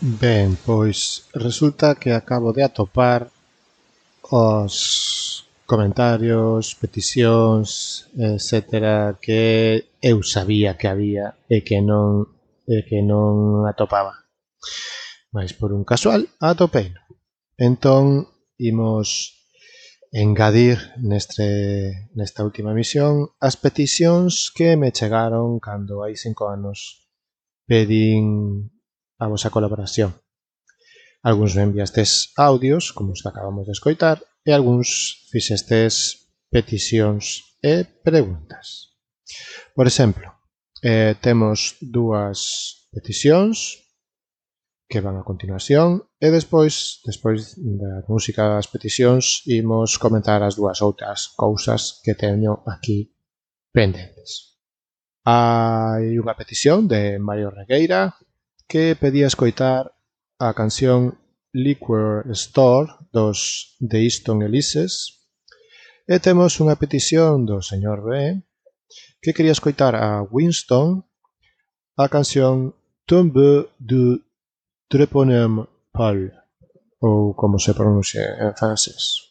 Ben, pois resulta que acabo de atopar os comentarios, peticións, etcétera, que eu sabía que había e que non e que non atopaba. Mais por un casual atopei. Entón, imos engadir neste, nesta última misión as peticións que me chegaron cando hai cinco anos pedín vamos á colaboración. Alguns me enviastes audios, como os que acabamos de escoitar, e algúns fixestes peticións e preguntas. Por exemplo, eh, temos dúas peticións que van a continuación e despois, despois da música das peticións, imos comentar as dúas outras cousas que teño aquí pendentes. Hai unha petición de Mario Regueira que pedía escoitar a canción Liquor Store dos The Easton Elises e temos unha petición do señor B que quería escoitar a Winston a canción Tombe du Treponem Paul ou como se pronuncia en francés.